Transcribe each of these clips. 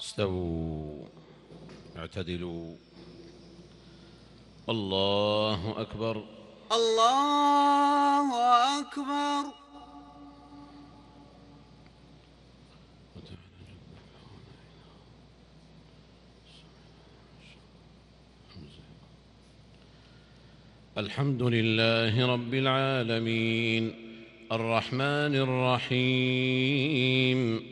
استووا اعتدلوا. الله أكبر. الله أكبر. الحمد لله رب العالمين. الرحمن الرحيم.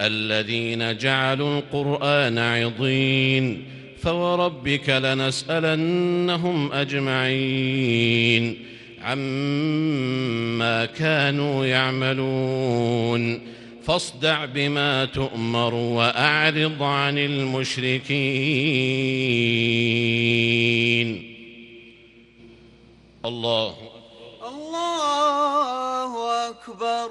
الذين جعلوا القرآن عضين فوربك لنسألنهم أجمعين عما كانوا يعملون. فاصدع بما تؤمر وأعرض عن المشركين. الله الله أكبر.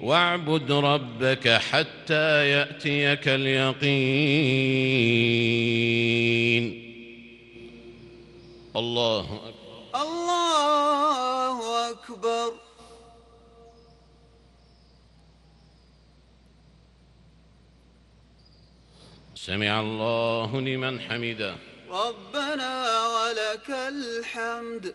واعبد ربك حتى يأتيك اليقين. الله أكبر. الله أكبر. سمع الله لمن حمده. ربنا ولك الحمد.